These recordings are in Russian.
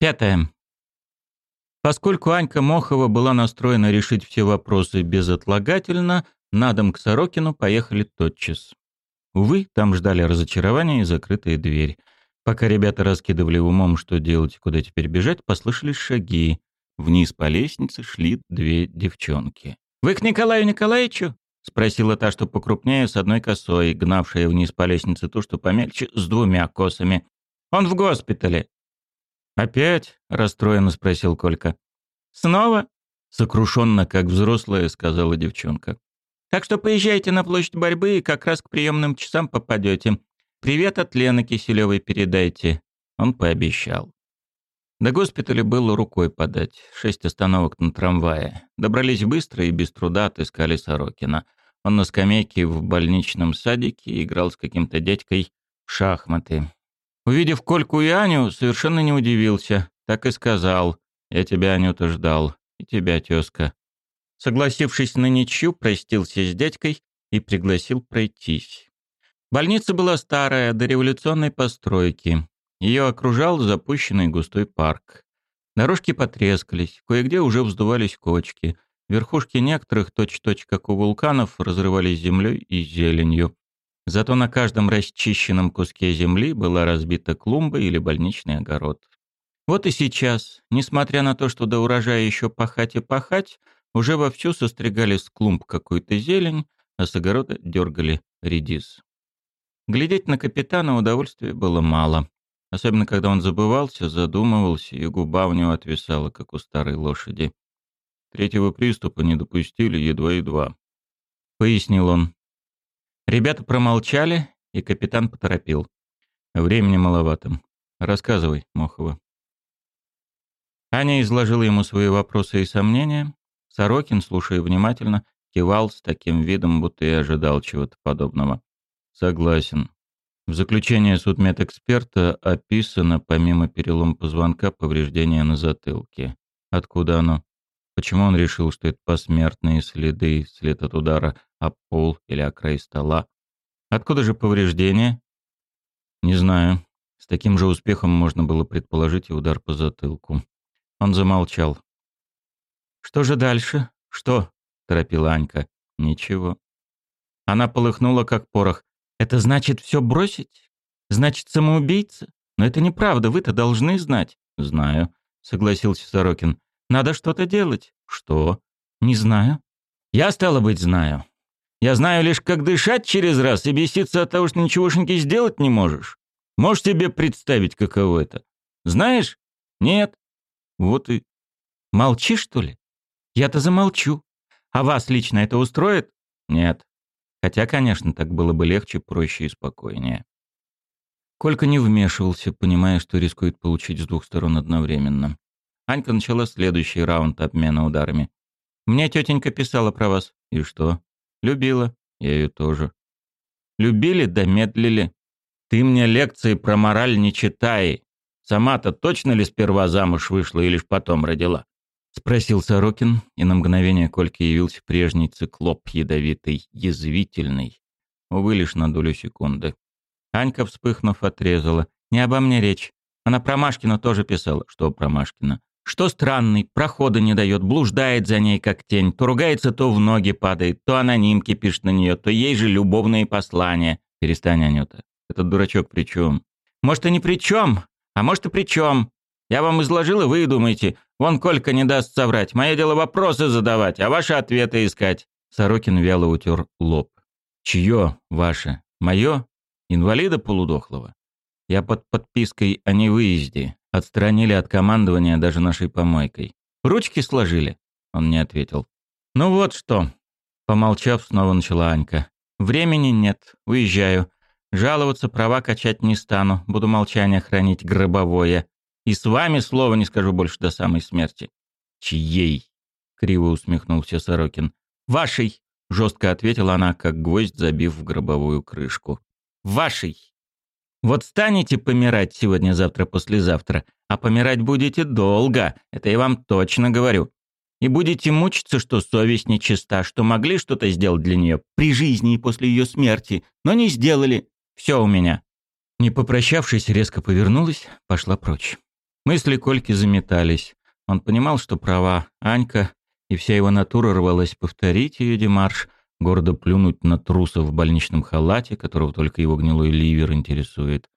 Пятое. Поскольку Анька Мохова была настроена решить все вопросы безотлагательно, на дом к Сорокину поехали тотчас. Увы, там ждали разочарования и закрытая дверь. Пока ребята раскидывали умом, что делать и куда теперь бежать, послышались шаги. Вниз по лестнице шли две девчонки. «Вы к Николаю Николаевичу?» — спросила та, что покрупнее, с одной косой, гнавшая вниз по лестнице ту, что помельче, с двумя косами. «Он в госпитале». «Опять?» — расстроенно спросил Колька. «Снова?» — сокрушенно, как взрослая, сказала девчонка. «Так что поезжайте на площадь борьбы и как раз к приемным часам попадете. Привет от Лены Киселевой передайте». Он пообещал. До госпиталя было рукой подать. Шесть остановок на трамвае. Добрались быстро и без труда отыскали Сорокина. Он на скамейке в больничном садике играл с каким-то дядькой в шахматы. Увидев Кольку и Аню, совершенно не удивился. Так и сказал. «Я тебя, Анюта, ждал. И тебя, тезка». Согласившись на ничью, простился с дядькой и пригласил пройтись. Больница была старая, до революционной постройки. Ее окружал запущенный густой парк. Дорожки потрескались, кое-где уже вздувались кочки. Верхушки некоторых, точь-точь как у вулканов, разрывались землей и зеленью. Зато на каждом расчищенном куске земли была разбита клумба или больничный огород. Вот и сейчас, несмотря на то, что до урожая еще пахать и пахать, уже вовсю состригали с клумб какую-то зелень, а с огорода дергали редис. Глядеть на капитана удовольствия было мало. Особенно, когда он забывался, задумывался, и губа у него отвисала, как у старой лошади. Третьего приступа не допустили едва-едва. Пояснил он. Ребята промолчали, и капитан поторопил. Времени маловато. Рассказывай, Мохова. Аня изложила ему свои вопросы и сомнения. Сорокин, слушая внимательно, кивал с таким видом, будто и ожидал чего-то подобного. Согласен. В заключении судмедэксперта описано, помимо перелома позвонка, повреждение на затылке. Откуда оно? Почему он решил, что это посмертные следы, след от удара об пол или о край стола? Откуда же повреждение? Не знаю. С таким же успехом можно было предположить и удар по затылку. Он замолчал. «Что же дальше? Что?» — торопила Анька. «Ничего». Она полыхнула, как порох. Это значит все бросить? Значит, самоубийца? Но это неправда, вы-то должны знать. Знаю, согласился Сорокин. Надо что-то делать. Что? Не знаю. Я, стало быть, знаю. Я знаю лишь, как дышать через раз и беситься от того, что ничегошеньки сделать не можешь. Можешь себе представить, каково это? Знаешь? Нет. Вот и... Молчи, что ли? Я-то замолчу. А вас лично это устроит? Нет. Хотя, конечно, так было бы легче, проще и спокойнее. Колька не вмешивался, понимая, что рискует получить с двух сторон одновременно. Анька начала следующий раунд обмена ударами. «Мне тетенька писала про вас. И что? Любила. Я ее тоже. Любили да медлили. Ты мне лекции про мораль не читай. Сама-то точно ли сперва замуж вышла и лишь потом родила? — спросил Сорокин, и на мгновение Кольке явился прежний циклоп ядовитый, язвительный. Увы, лишь на долю секунды. Анька, вспыхнув, отрезала. «Не обо мне речь. Она про Машкина тоже писала». «Что про Машкина?» «Что странный, прохода не дает, блуждает за ней, как тень. То ругается, то в ноги падает, то анонимки пишет на нее, то ей же любовные послания». «Перестань, Анюта. Этот дурачок при чем?» «Может, и не при чем, а может, и при чем. Я вам изложил, и вы думаете, вон Колька не даст соврать. Мое дело вопросы задавать, а ваши ответы искать». Сорокин вяло утер лоб. «Чье ваше? Мое? Инвалида полудохлого? Я под подпиской о невыезде. Отстранили от командования даже нашей помойкой. Ручки сложили?» Он не ответил. «Ну вот что». Помолчав, снова начала Анька. «Времени нет. Уезжаю. Жаловаться, права качать не стану. Буду молчание хранить гробовое. И с вами слова не скажу больше до самой смерти. Чьей? Криво усмехнулся Сорокин. Вашей, жестко ответила она, как гвоздь, забив в гробовую крышку. Вашей. Вот станете помирать сегодня, завтра, послезавтра, а помирать будете долго, это я вам точно говорю. И будете мучиться, что совесть нечиста, что могли что-то сделать для нее при жизни и после ее смерти, но не сделали. Все у меня. Не попрощавшись, резко повернулась, пошла прочь. Мысли Кольки заметались. Он понимал, что права Анька, и вся его натура рвалась повторить ее демарш, гордо плюнуть на труса в больничном халате, которого только его гнилой ливер интересует.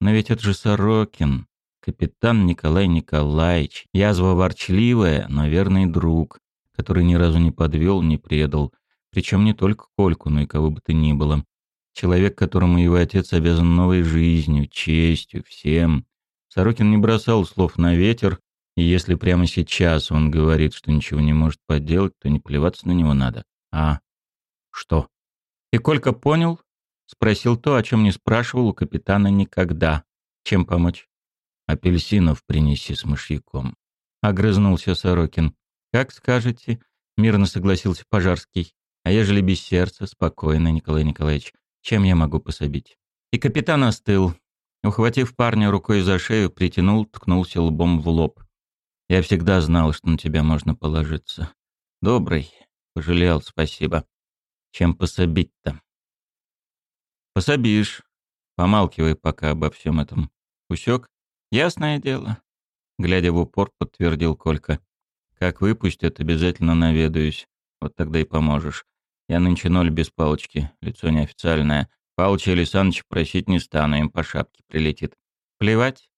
Но ведь это же Сорокин, капитан Николай Николаевич, язва ворчливая, но верный друг, который ни разу не подвел, не предал. Причем не только Кольку, но и кого бы то ни было. Человек, которому его отец обязан новой жизнью, честью, всем. Сорокин не бросал слов на ветер, и если прямо сейчас он говорит, что ничего не может поделать, то не плеваться на него надо. А что? И Колька понял, спросил то, о чем не спрашивал у капитана никогда. Чем помочь? Апельсинов принеси с мышьяком. Огрызнулся Сорокин. Как скажете, мирно согласился Пожарский. А ежели без сердца, спокойно, Николай Николаевич. Чем я могу пособить? И капитан остыл. Ухватив парня рукой за шею, притянул, ткнулся лбом в лоб. Я всегда знал, что на тебя можно положиться. Добрый. Пожалел, спасибо. Чем пособить-то? Пособишь. Помалкивай пока обо всем этом. Усек? Ясное дело. Глядя в упор, подтвердил Колька. Как выпустят, обязательно наведаюсь. Вот тогда и поможешь. Я нынче ноль без палочки, лицо неофициальное. Палыча или Саныча просить не стану, им по шапке прилетит. Плевать?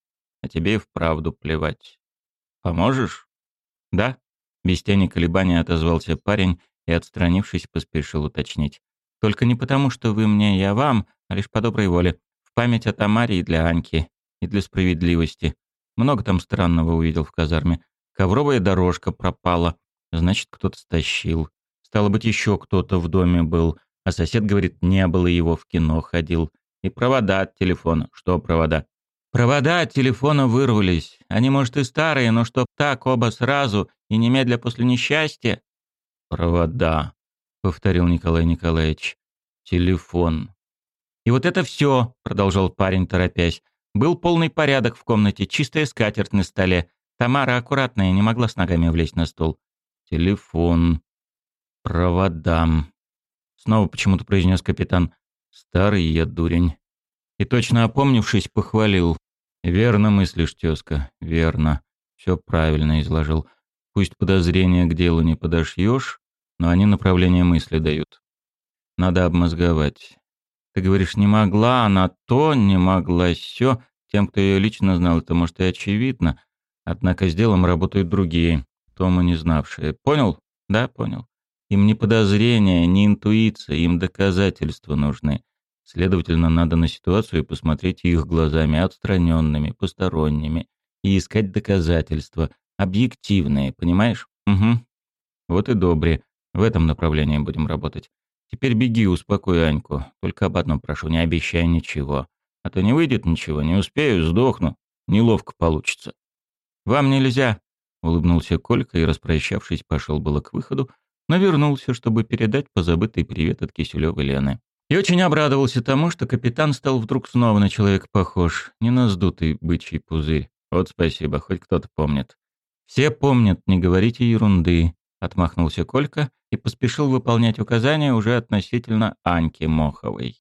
А тебе и вправду плевать. Поможешь? Да? Без тени колебания отозвался парень и, отстранившись, поспешил уточнить. Только не потому, что вы мне, я вам, а лишь по доброй воле. В память о Тамаре и для Аньки, и для справедливости. Много там странного увидел в казарме. Ковровая дорожка пропала. Значит, кто-то стащил. Стало быть, еще кто-то в доме был. А сосед говорит, не было его, в кино ходил. И провода от телефона. Что провода? Провода от телефона вырвались. Они, может, и старые, но чтоб так оба сразу и немедля после несчастья. Провода, повторил Николай Николаевич. Телефон. И вот это все, продолжал парень, торопясь. Был полный порядок в комнате, чистая скатерть на столе. Тамара аккуратная, не могла с ногами влезть на стол. Телефон. Проводам. Снова почему-то произнес капитан. Старый я дурень. И точно опомнившись, похвалил. «Верно мыслишь, тезка, верно. Все правильно изложил. Пусть подозрения к делу не подошьешь, но они направление мысли дают. Надо обмозговать. Ты говоришь, не могла она то, не могла все. Тем, кто ее лично знал, это, может, и очевидно. Однако с делом работают другие, Тома не знавшие. Понял? Да, понял. Им не подозрения, не интуиция, им доказательства нужны. Следовательно, надо на ситуацию посмотреть их глазами отстраненными, посторонними, и искать доказательства, объективные, понимаешь? Угу. Вот и добре. В этом направлении будем работать. Теперь беги, успокой Аньку. Только об одном прошу, не обещай ничего. А то не выйдет ничего, не успею, сдохну. Неловко получится. Вам нельзя, улыбнулся Колька и, распрощавшись, пошел было к выходу, но вернулся, чтобы передать позабытый привет от Киселёвой Лены. И очень обрадовался тому, что капитан стал вдруг снова на человека похож, не на сдутый бычий пузырь. Вот спасибо, хоть кто-то помнит. Все помнят, не говорите ерунды, отмахнулся Колька и поспешил выполнять указания уже относительно Аньки Моховой.